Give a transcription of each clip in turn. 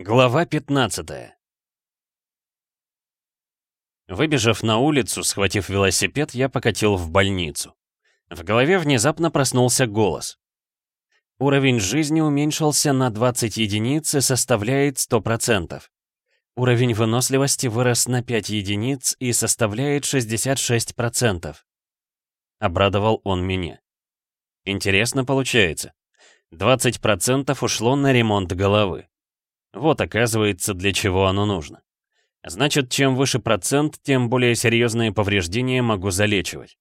Глава 15 Выбежав на улицу, схватив велосипед, я покатил в больницу. В голове внезапно проснулся голос. Уровень жизни уменьшился на 20 единиц и составляет 100%. Уровень выносливости вырос на 5 единиц и составляет 66%. Обрадовал он меня. Интересно получается. 20% ушло на ремонт головы. Вот оказывается, для чего оно нужно. Значит, чем выше процент, тем более серьезные повреждения могу залечивать.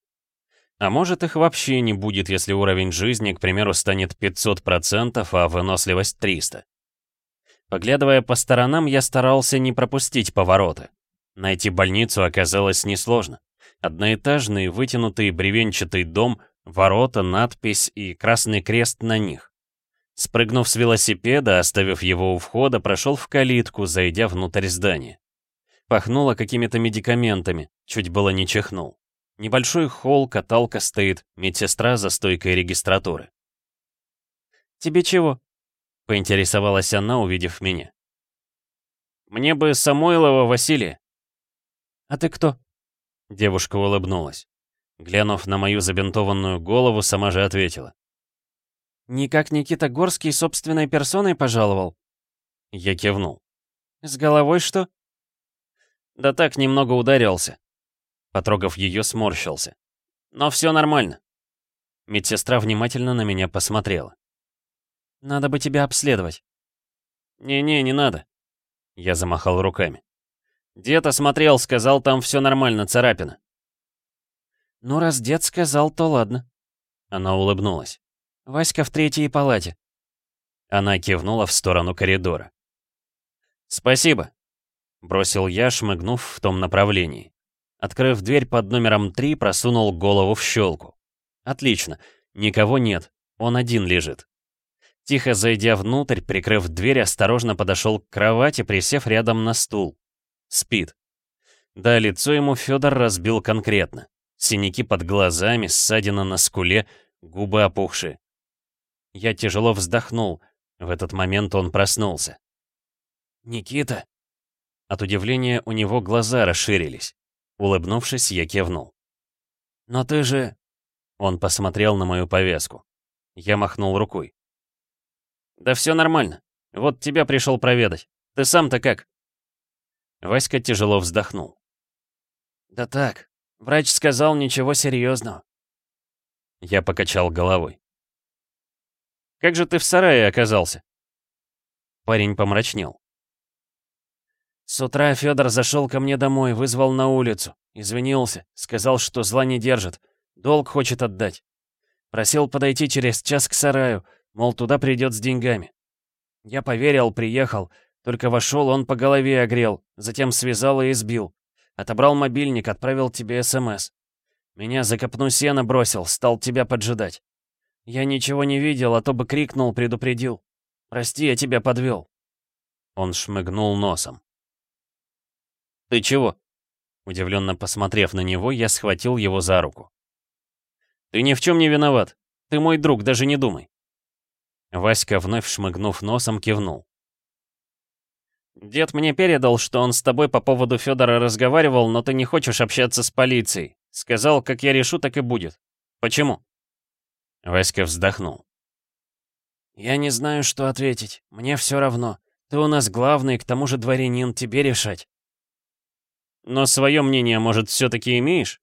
А может, их вообще не будет, если уровень жизни, к примеру, станет 500%, а выносливость 300. Поглядывая по сторонам, я старался не пропустить повороты. Найти больницу оказалось несложно. Одноэтажный, вытянутый бревенчатый дом, ворота, надпись и красный крест на них. Спрыгнув с велосипеда, оставив его у входа, прошел в калитку, зайдя внутрь здания. Пахнуло какими-то медикаментами, чуть было не чихнул. Небольшой холл, каталка стоит, медсестра за стойкой регистратуры. «Тебе чего?» — поинтересовалась она, увидев меня. «Мне бы Самойлова Василия». «А ты кто?» Девушка улыбнулась. Глянув на мою забинтованную голову, сама же ответила. «Никак Никита Горский собственной персоной пожаловал?» Я кивнул. «С головой что?» «Да так, немного ударился». Потрогав ее, сморщился. «Но все нормально». Медсестра внимательно на меня посмотрела. «Надо бы тебя обследовать». «Не-не, не надо». Я замахал руками. «Дед осмотрел, сказал, там все нормально, царапина». «Ну, раз дед сказал, то ладно». Она улыбнулась. Васька в третьей палате». Она кивнула в сторону коридора. «Спасибо», — бросил я, шмыгнув в том направлении. Открыв дверь под номером 3, просунул голову в щелку. «Отлично, никого нет, он один лежит». Тихо зайдя внутрь, прикрыв дверь, осторожно подошел к кровати, присев рядом на стул. Спит. Да, лицо ему Федор разбил конкретно. Синяки под глазами, ссадина на скуле, губы опухшие. Я тяжело вздохнул. В этот момент он проснулся. «Никита?» От удивления у него глаза расширились. Улыбнувшись, я кивнул. «Но ты же...» Он посмотрел на мою повязку. Я махнул рукой. «Да все нормально. Вот тебя пришел проведать. Ты сам-то как?» Васька тяжело вздохнул. «Да так. Врач сказал ничего серьезного». Я покачал головой. Как же ты в сарае оказался?» Парень помрачнел. С утра Федор зашел ко мне домой, вызвал на улицу, извинился, сказал, что зла не держит, долг хочет отдать. Просил подойти через час к сараю, мол, туда придет с деньгами. Я поверил, приехал, только вошел, он по голове огрел, затем связал и избил. Отобрал мобильник, отправил тебе СМС. Меня за копну сена бросил, стал тебя поджидать. «Я ничего не видел, а то бы крикнул, предупредил. Прости, я тебя подвел». Он шмыгнул носом. «Ты чего?» Удивленно посмотрев на него, я схватил его за руку. «Ты ни в чем не виноват. Ты мой друг, даже не думай». Васька, вновь шмыгнув носом, кивнул. «Дед мне передал, что он с тобой по поводу Федора разговаривал, но ты не хочешь общаться с полицией. Сказал, как я решу, так и будет. Почему?» Васька вздохнул. «Я не знаю, что ответить. Мне все равно. Ты у нас главный, к тому же дворянин, тебе решать». «Но свое мнение, может, все-таки имеешь?»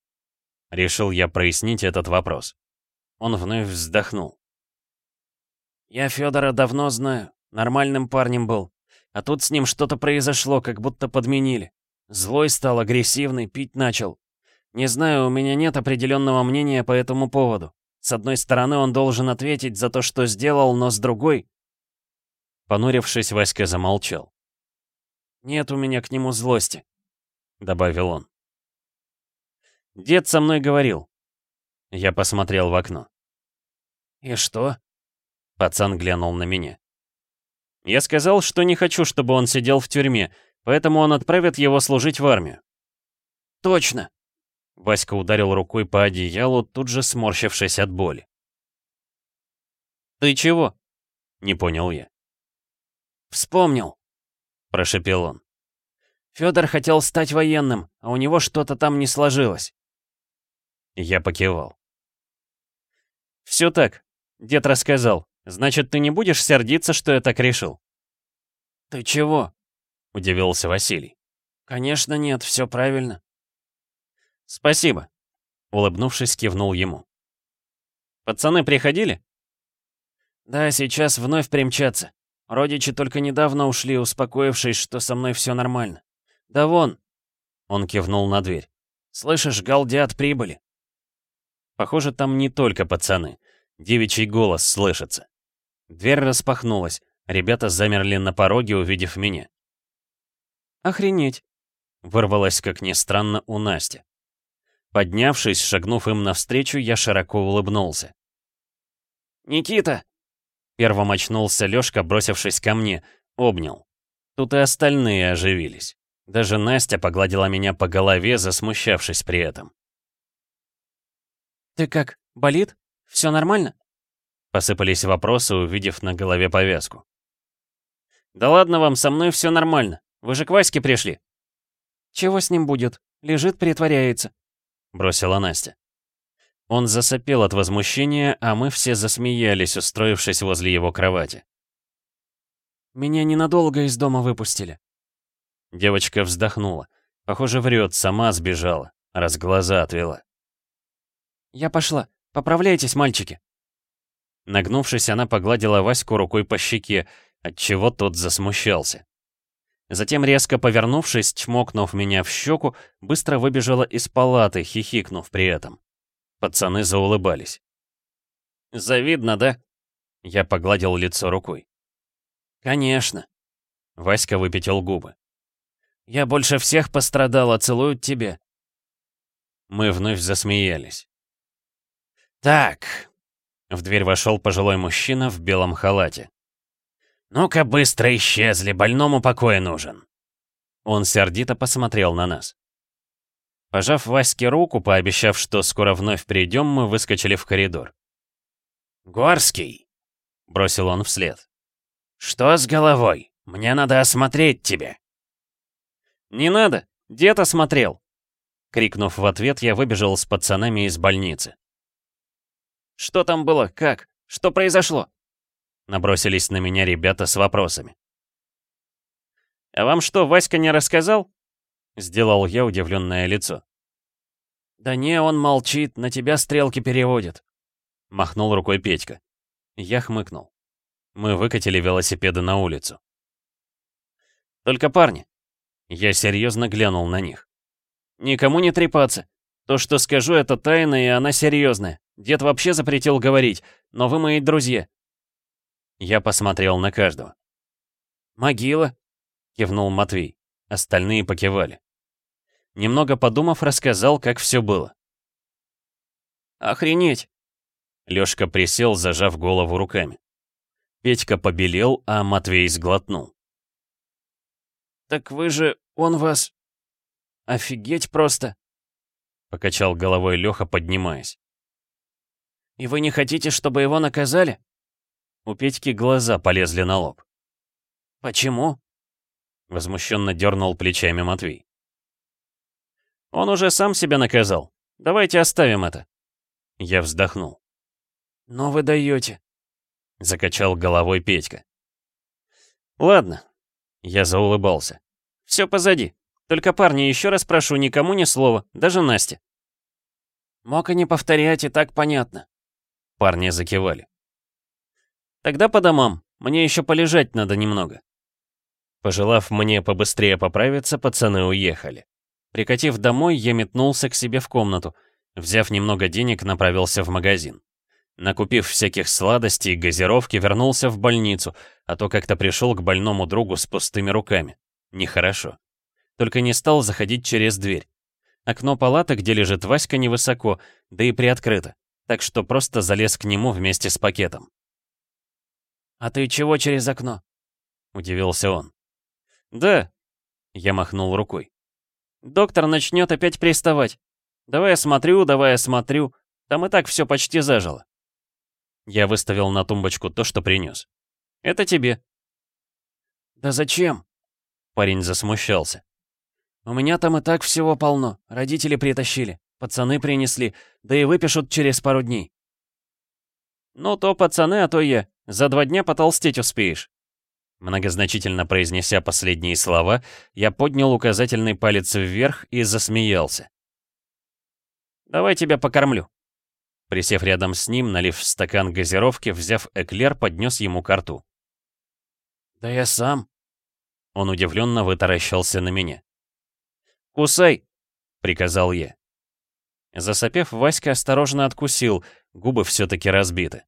Решил я прояснить этот вопрос. Он вновь вздохнул. «Я Федора давно знаю. Нормальным парнем был. А тут с ним что-то произошло, как будто подменили. Злой стал, агрессивный, пить начал. Не знаю, у меня нет определенного мнения по этому поводу. С одной стороны, он должен ответить за то, что сделал, но с другой... Понурившись, Васька замолчал. «Нет у меня к нему злости», — добавил он. «Дед со мной говорил». Я посмотрел в окно. «И что?» Пацан глянул на меня. «Я сказал, что не хочу, чтобы он сидел в тюрьме, поэтому он отправит его служить в армию». «Точно!» Васька ударил рукой по одеялу, тут же сморщившись от боли. «Ты чего?» — не понял я. «Вспомнил». прошепел он. Федор хотел стать военным, а у него что-то там не сложилось. Я покивал. Все так. Дед рассказал. Значит, ты не будешь сердиться, что я так решил? Ты чего? Удивился Василий. Конечно нет, все правильно. Спасибо. Улыбнувшись, кивнул ему. Пацаны приходили? Да, сейчас вновь примчатся. Родичи только недавно ушли, успокоившись, что со мной все нормально. Да вон. Он кивнул на дверь. Слышишь, галдят прибыли. Похоже, там не только пацаны. Девичий голос слышится. Дверь распахнулась. Ребята замерли на пороге, увидев меня. «Охренеть!» — вырвалось, как ни странно, у Насти. Поднявшись, шагнув им навстречу, я широко улыбнулся. «Никита!» Первым очнулся Лёшка, бросившись ко мне, обнял. Тут и остальные оживились. Даже Настя погладила меня по голове, засмущавшись при этом. «Ты как, болит? Все нормально?» Посыпались вопросы, увидев на голове повязку. «Да ладно вам, со мной все нормально. Вы же к Ваське пришли». «Чего с ним будет? Лежит, притворяется», — бросила Настя. Он засопел от возмущения, а мы все засмеялись, устроившись возле его кровати. «Меня ненадолго из дома выпустили». Девочка вздохнула. Похоже, врет, сама сбежала, раз глаза отвела. «Я пошла. Поправляйтесь, мальчики». Нагнувшись, она погладила Ваську рукой по щеке, отчего тот засмущался. Затем, резко повернувшись, чмокнув меня в щеку, быстро выбежала из палаты, хихикнув при этом. Пацаны заулыбались. «Завидно, да?» Я погладил лицо рукой. «Конечно». Васька выпятил губы. «Я больше всех пострадала, целуют тебе». Мы вновь засмеялись. «Так...» В дверь вошел пожилой мужчина в белом халате. «Ну-ка быстро исчезли, больному покой нужен». Он сердито посмотрел на нас. Пожав Ваське руку, пообещав, что скоро вновь придем, мы выскочили в коридор. «Горский!» — бросил он вслед. «Что с головой? Мне надо осмотреть тебя». «Не надо, дед осмотрел!» Крикнув в ответ, я выбежал с пацанами из больницы. Что там было? Как? Что произошло?» Набросились на меня ребята с вопросами. «А вам что, Васька не рассказал?» Сделал я удивленное лицо. «Да не, он молчит, на тебя стрелки переводит», — махнул рукой Петька. Я хмыкнул. Мы выкатили велосипеды на улицу. «Только парни». Я серьезно глянул на них. «Никому не трепаться. То, что скажу, это тайна, и она серьезная. Дед вообще запретил говорить, но вы мои друзья». Я посмотрел на каждого. «Могила?» — кивнул Матвей. Остальные покивали. Немного подумав, рассказал, как все было. «Охренеть!» Лёшка присел, зажав голову руками. Петька побелел, а Матвей сглотнул. «Так вы же... он вас... офигеть просто!» Покачал головой Лёха, поднимаясь. «И вы не хотите, чтобы его наказали?» У Петьки глаза полезли на лоб. «Почему?» Возмущенно дернул плечами Матвей. «Он уже сам себя наказал. Давайте оставим это». Я вздохнул. «Но вы даете», — закачал головой Петька. «Ладно». Я заулыбался. «Все позади. Только, парни, еще раз прошу, никому ни слова, даже Насте». «Мог и не повторять, и так понятно». Парни закивали. «Тогда по домам. Мне еще полежать надо немного». Пожелав мне побыстрее поправиться, пацаны уехали. Прикатив домой, я метнулся к себе в комнату. Взяв немного денег, направился в магазин. Накупив всяких сладостей и газировки, вернулся в больницу, а то как-то пришел к больному другу с пустыми руками. Нехорошо. Только не стал заходить через дверь. Окно палаты, где лежит Васька, невысоко, да и приоткрыто, так что просто залез к нему вместе с пакетом. «А ты чего через окно?» — удивился он. «Да», — я махнул рукой. «Доктор начнет опять приставать. Давай я смотрю, давай я смотрю. Там и так все почти зажило». Я выставил на тумбочку то, что принес. «Это тебе». «Да зачем?» Парень засмущался. «У меня там и так всего полно. Родители притащили, пацаны принесли, да и выпишут через пару дней». «Ну, то пацаны, а то я. За два дня потолстеть успеешь». Многозначительно произнеся последние слова, я поднял указательный палец вверх и засмеялся. «Давай тебя покормлю». Присев рядом с ним, налив стакан газировки, взяв эклер, поднес ему к рту. «Да я сам». Он удивленно вытаращился на меня. «Кусай!» — приказал я. Засопев, Васька осторожно откусил, губы все-таки разбиты.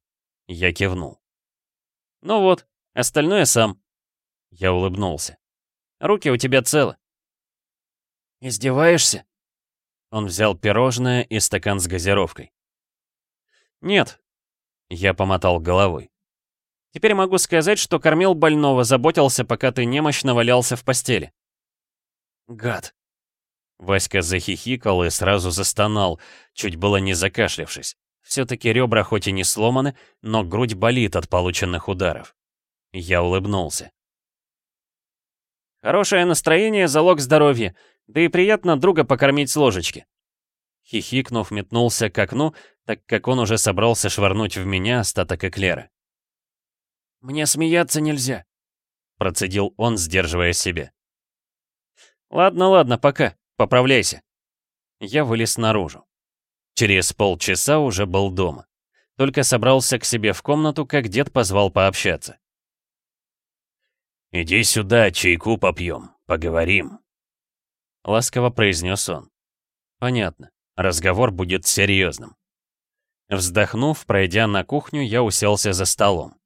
Я кивнул. «Ну вот, остальное сам». Я улыбнулся. «Руки у тебя целы». «Издеваешься?» Он взял пирожное и стакан с газировкой. «Нет», — я помотал головой. «Теперь могу сказать, что кормил больного, заботился, пока ты немощно валялся в постели». «Гад», Васька захихикал и сразу застонал, чуть было не закашлявшись. Все-таки ребра хоть и не сломаны, но грудь болит от полученных ударов. Я улыбнулся. «Хорошее настроение — залог здоровья, да и приятно друга покормить с ложечки». Хихикнув, метнулся к окну, так как он уже собрался швырнуть в меня остаток эклера. «Мне смеяться нельзя», — процедил он, сдерживая себя. «Ладно, ладно, пока», Поправляйся. Я вылез наружу. Через полчаса уже был дома. Только собрался к себе в комнату, как дед позвал пообщаться. «Иди сюда, чайку попьем, поговорим», — ласково произнес он. «Понятно, разговор будет серьезным». Вздохнув, пройдя на кухню, я уселся за столом.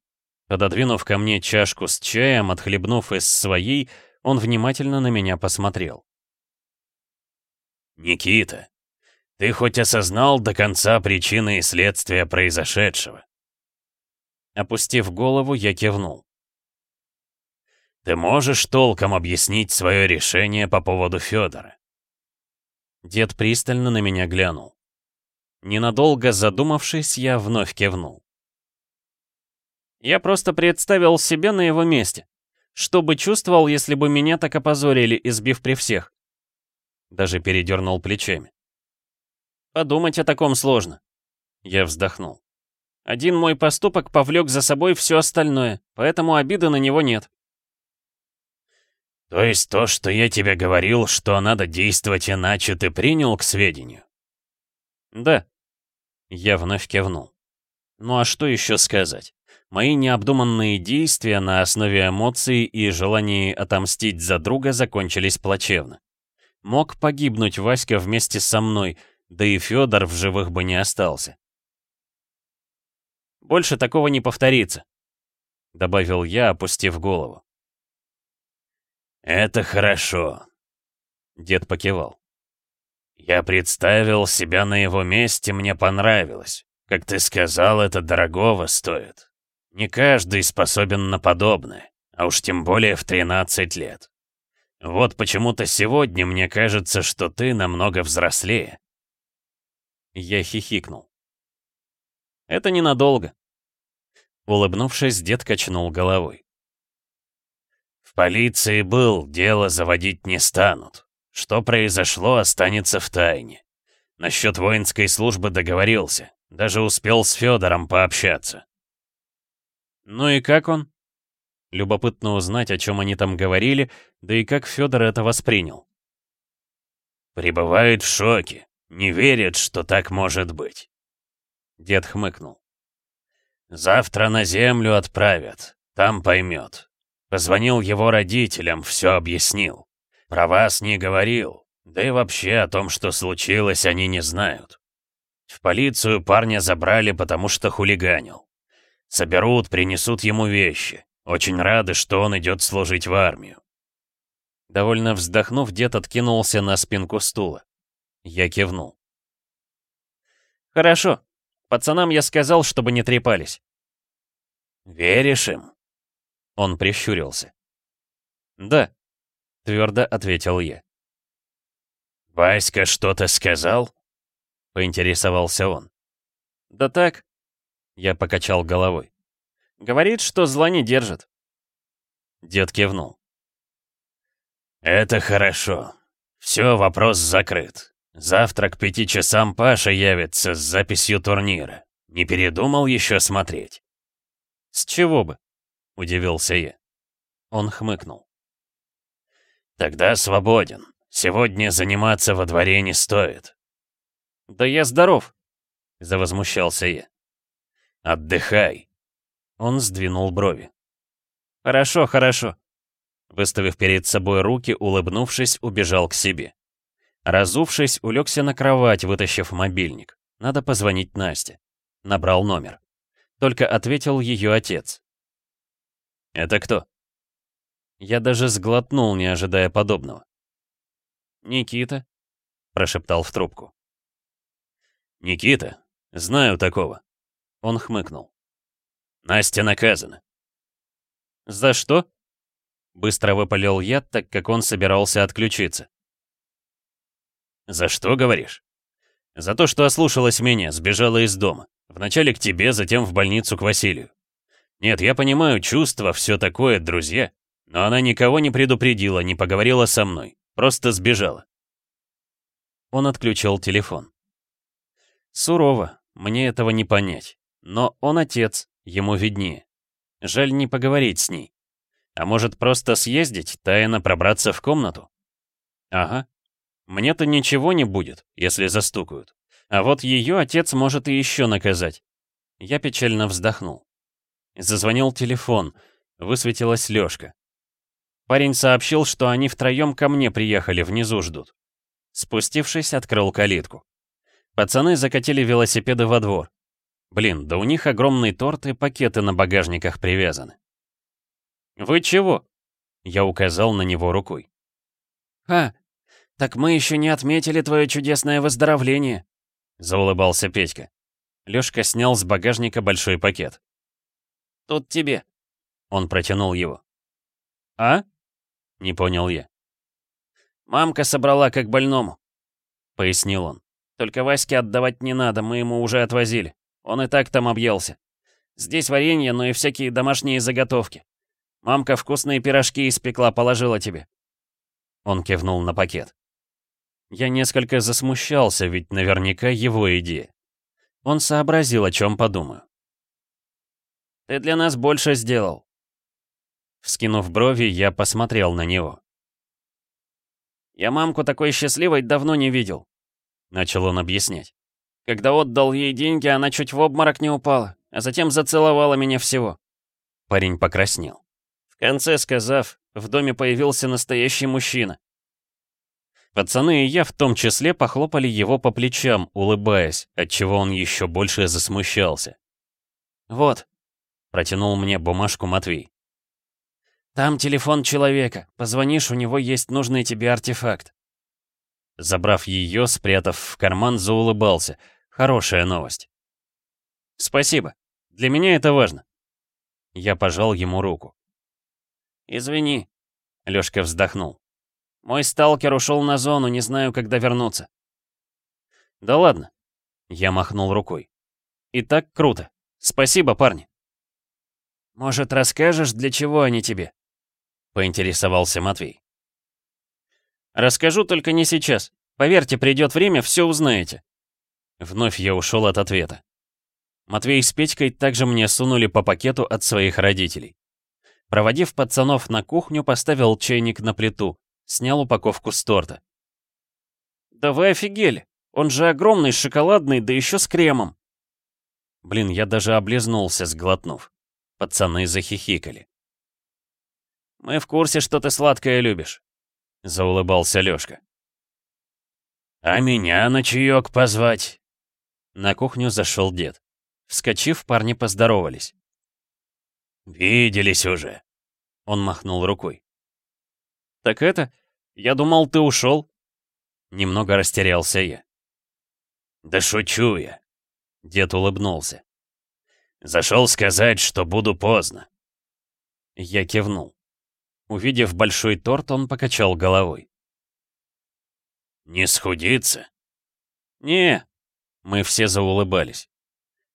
Пододвинув ко мне чашку с чаем, отхлебнув из своей, он внимательно на меня посмотрел. «Никита, ты хоть осознал до конца причины и следствия произошедшего?» Опустив голову, я кивнул. «Ты можешь толком объяснить свое решение по поводу Федора?» Дед пристально на меня глянул. Ненадолго задумавшись, я вновь кивнул. Я просто представил себя на его месте. Что бы чувствовал, если бы меня так опозорили, избив при всех? Даже передернул плечами. Подумать о таком сложно. Я вздохнул. Один мой поступок повлек за собой все остальное, поэтому обиды на него нет. То есть то, что я тебе говорил, что надо действовать иначе, ты принял к сведению? Да. Я вновь кивнул. Ну а что еще сказать? Мои необдуманные действия на основе эмоций и желания отомстить за друга закончились плачевно. Мог погибнуть Васька вместе со мной, да и Федор в живых бы не остался. «Больше такого не повторится», — добавил я, опустив голову. «Это хорошо», — дед покивал. «Я представил себя на его месте, мне понравилось. Как ты сказал, это дорогого стоит. Не каждый способен на подобное, а уж тем более в 13 лет. Вот почему-то сегодня мне кажется, что ты намного взрослее. Я хихикнул. Это ненадолго. Улыбнувшись, дед качнул головой. В полиции был, дело заводить не станут. Что произошло, останется в тайне. Насчет воинской службы договорился. Даже успел с Федором пообщаться. Ну и как он? Любопытно узнать, о чем они там говорили, да и как Федор это воспринял. «Пребывает в шоке. Не верит, что так может быть». Дед хмыкнул. «Завтра на землю отправят. Там поймет. Позвонил его родителям, все объяснил. Про вас не говорил. Да и вообще о том, что случилось, они не знают. В полицию парня забрали, потому что хулиганил. Соберут, принесут ему вещи. Очень рады, что он идет служить в армию. Довольно вздохнув, дед откинулся на спинку стула. Я кивнул. «Хорошо. Пацанам я сказал, чтобы не трепались». «Веришь им?» Он прищурился. «Да», — твердо ответил я. «Васька что-то сказал?» — поинтересовался он. «Да так», — я покачал головой. Говорит, что зла не держит. Дед кивнул. «Это хорошо. Все, вопрос закрыт. Завтра к пяти часам Паша явится с записью турнира. Не передумал еще смотреть?» «С чего бы?» — удивился я. Он хмыкнул. «Тогда свободен. Сегодня заниматься во дворе не стоит». «Да я здоров!» — завозмущался я. «Отдыхай!» Он сдвинул брови. «Хорошо, хорошо». Выставив перед собой руки, улыбнувшись, убежал к себе. Разувшись, улегся на кровать, вытащив мобильник. Надо позвонить Насте. Набрал номер. Только ответил ее отец. «Это кто?» Я даже сглотнул, не ожидая подобного. «Никита», — прошептал в трубку. «Никита? Знаю такого». Он хмыкнул. «Настя наказана». «За что?» Быстро выпалил я, так как он собирался отключиться. «За что, говоришь?» «За то, что ослушалась меня, сбежала из дома. Вначале к тебе, затем в больницу к Василию. Нет, я понимаю, чувства, все такое, друзья. Но она никого не предупредила, не поговорила со мной. Просто сбежала». Он отключил телефон. Сурово, мне этого не понять. Но он отец, ему виднее. Жаль не поговорить с ней. А может просто съездить, тайно пробраться в комнату? Ага. Мне-то ничего не будет, если застукают. А вот ее отец может и еще наказать. Я печально вздохнул. Зазвонил телефон. Высветилась Лёшка. Парень сообщил, что они втроем ко мне приехали, внизу ждут. Спустившись, открыл калитку. Пацаны закатили велосипеды во двор. Блин, да у них огромный торт и пакеты на багажниках привязаны. «Вы чего?» Я указал на него рукой. «А, так мы еще не отметили твое чудесное выздоровление», заулыбался Петька. Лёшка снял с багажника большой пакет. «Тут тебе». Он протянул его. «А?» — не понял я. «Мамка собрала как больному», — пояснил он. «Только Ваське отдавать не надо, мы ему уже отвозили». Он и так там объелся. Здесь варенье, но и всякие домашние заготовки. Мамка вкусные пирожки испекла, положила тебе». Он кивнул на пакет. Я несколько засмущался, ведь наверняка его идея. Он сообразил, о чем подумаю. «Ты для нас больше сделал». Вскинув брови, я посмотрел на него. «Я мамку такой счастливой давно не видел», — начал он объяснять. Когда отдал ей деньги, она чуть в обморок не упала, а затем зацеловала меня всего. Парень покраснел. В конце сказав, в доме появился настоящий мужчина. Пацаны и я в том числе похлопали его по плечам, улыбаясь, отчего он еще больше засмущался. «Вот», — протянул мне бумажку Матвей. «Там телефон человека. Позвонишь, у него есть нужный тебе артефакт». Забрав ее, спрятав в карман, заулыбался. Хорошая новость. «Спасибо. Для меня это важно». Я пожал ему руку. «Извини», — Лёшка вздохнул. «Мой сталкер ушел на зону, не знаю, когда вернуться». «Да ладно». Я махнул рукой. «И так круто. Спасибо, парни». «Может, расскажешь, для чего они тебе?» — поинтересовался Матвей. Расскажу только не сейчас. Поверьте, придет время, все узнаете. Вновь я ушел от ответа. Матвей с Петькой также мне сунули по пакету от своих родителей. Проводив пацанов на кухню, поставил чайник на плиту, снял упаковку с торта. «Да вы офигели! Он же огромный, шоколадный, да еще с кремом!» Блин, я даже облизнулся, сглотнув. Пацаны захихикали. «Мы в курсе, что ты сладкое любишь. — заулыбался Лёшка. «А меня на чаёк позвать?» На кухню зашел дед. Вскочив, парни поздоровались. «Виделись уже», — он махнул рукой. «Так это? Я думал, ты ушел. Немного растерялся я. «Да шучу я», — дед улыбнулся. «Зашел сказать, что буду поздно». Я кивнул. Увидев большой торт, он покачал головой. «Не схудится?» «Не». Мы все заулыбались.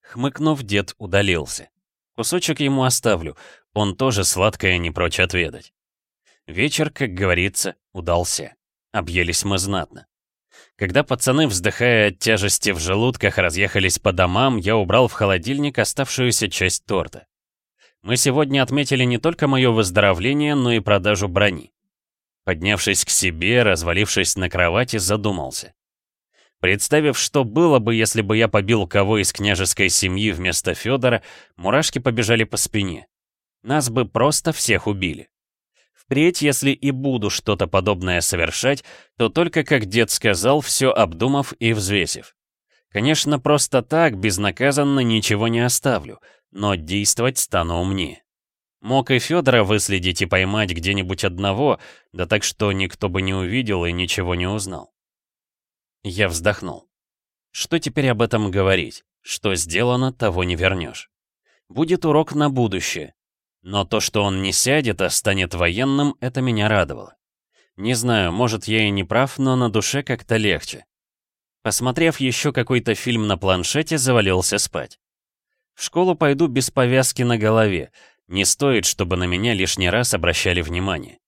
Хмыкнув, дед удалился. Кусочек ему оставлю, он тоже сладкое не прочь отведать. Вечер, как говорится, удался. Объелись мы знатно. Когда пацаны, вздыхая от тяжести в желудках, разъехались по домам, я убрал в холодильник оставшуюся часть торта. Мы сегодня отметили не только мое выздоровление, но и продажу брони. Поднявшись к себе, развалившись на кровати, задумался. Представив, что было бы, если бы я побил кого из княжеской семьи вместо Федора, мурашки побежали по спине. Нас бы просто всех убили. Впредь, если и буду что-то подобное совершать, то только, как дед сказал, все обдумав и взвесив. Конечно, просто так, безнаказанно ничего не оставлю, но действовать стану умнее. Мог и Федора выследить и поймать где-нибудь одного, да так что никто бы не увидел и ничего не узнал. Я вздохнул. Что теперь об этом говорить? Что сделано, того не вернешь. Будет урок на будущее. Но то, что он не сядет, а станет военным, это меня радовало. Не знаю, может, я и не прав, но на душе как-то легче. Посмотрев еще какой-то фильм на планшете, завалился спать. В школу пойду без повязки на голове. Не стоит, чтобы на меня лишний раз обращали внимание.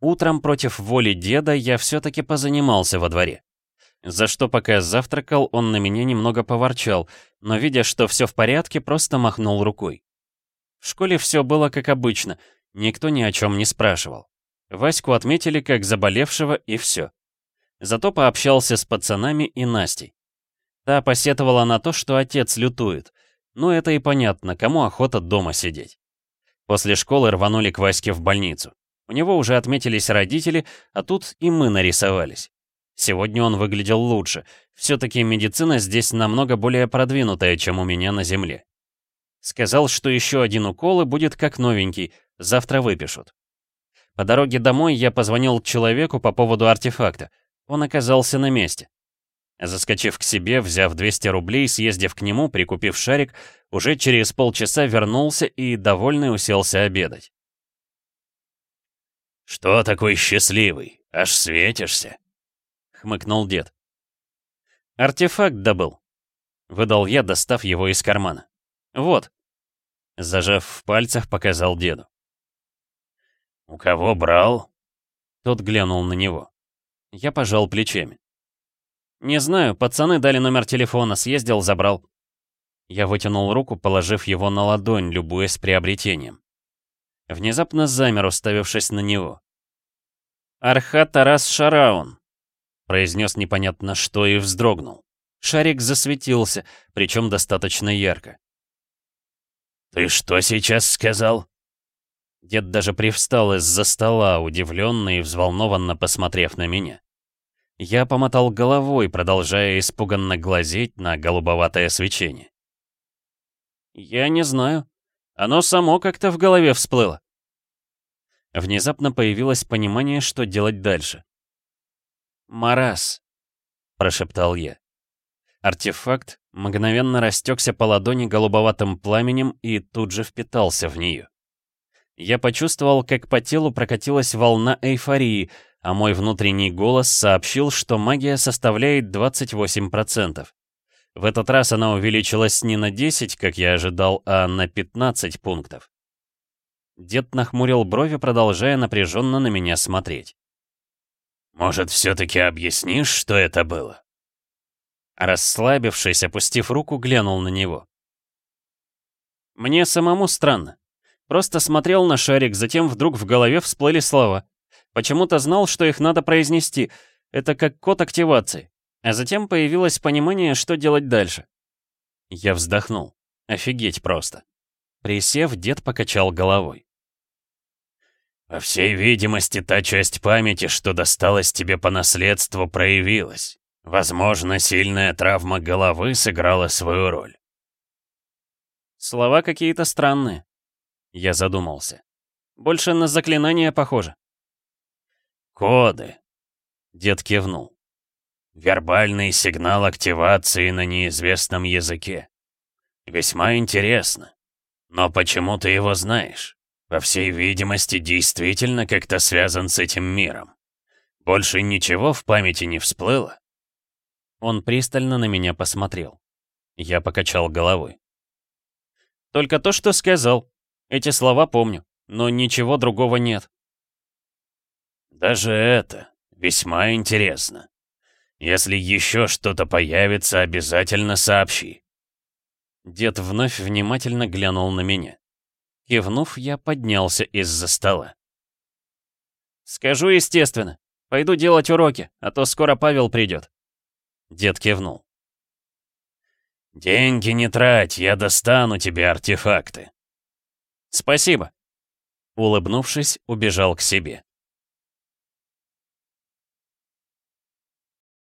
Утром против воли деда я все-таки позанимался во дворе. За что пока завтракал, он на меня немного поворчал, но видя, что все в порядке, просто махнул рукой. В школе все было как обычно, никто ни о чем не спрашивал. Ваську отметили как заболевшего и все. Зато пообщался с пацанами и Настей. Та посетовала на то, что отец лютует. Ну это и понятно, кому охота дома сидеть. После школы рванули к Ваське в больницу. У него уже отметились родители, а тут и мы нарисовались. Сегодня он выглядел лучше. Все-таки медицина здесь намного более продвинутая, чем у меня на Земле. Сказал, что еще один укол и будет как новенький, завтра выпишут. По дороге домой я позвонил человеку по поводу артефакта. Он оказался на месте. Заскочив к себе, взяв 200 рублей, съездив к нему, прикупив шарик, уже через полчаса вернулся и, довольный, уселся обедать. «Что такой счастливый? Аж светишься?» — хмыкнул дед. «Артефакт добыл», — выдал я, достав его из кармана. «Вот». Зажав в пальцах, показал деду. «У кого брал?» Тот глянул на него. Я пожал плечами. «Не знаю, пацаны дали номер телефона, съездил, забрал». Я вытянул руку, положив его на ладонь, любуясь приобретением. Внезапно замер, уставившись на него. «Арха Тарас Шараун», — произнес непонятно что и вздрогнул. Шарик засветился, причем достаточно ярко. «Ты что сейчас сказал?» Дед даже привстал из-за стола, удивленно и взволнованно посмотрев на меня. Я помотал головой, продолжая испуганно глазеть на голубоватое свечение. «Я не знаю. Оно само как-то в голове всплыло». Внезапно появилось понимание, что делать дальше. «Марас», — прошептал я. Артефакт мгновенно растекся по ладони голубоватым пламенем и тут же впитался в нее. Я почувствовал, как по телу прокатилась волна эйфории, а мой внутренний голос сообщил, что магия составляет 28%. В этот раз она увеличилась не на 10, как я ожидал, а на 15 пунктов. Дед нахмурил брови, продолжая напряженно на меня смотреть. «Может, все-таки объяснишь, что это было?» Расслабившись, опустив руку, глянул на него. Мне самому странно. Просто смотрел на шарик, затем вдруг в голове всплыли слова. Почему-то знал, что их надо произнести. Это как код активации. А затем появилось понимание, что делать дальше. Я вздохнул. Офигеть просто. Присев, дед покачал головой. «По всей видимости, та часть памяти, что досталась тебе по наследству, проявилась. Возможно, сильная травма головы сыграла свою роль. Слова какие-то странные. Я задумался. Больше на заклинание похоже. Коды. Дед кивнул. Вербальный сигнал активации на неизвестном языке. Весьма интересно. Но почему ты его знаешь? По всей видимости, действительно как-то связан с этим миром. Больше ничего в памяти не всплыло? Он пристально на меня посмотрел. Я покачал головой. «Только то, что сказал. Эти слова помню, но ничего другого нет». Даже это весьма интересно. Если еще что-то появится, обязательно сообщи. Дед вновь внимательно глянул на меня. Кивнув, я поднялся из-за стола. «Скажу естественно. Пойду делать уроки, а то скоро Павел придет». Дед кивнул. «Деньги не трать, я достану тебе артефакты». «Спасибо». Улыбнувшись, убежал к себе.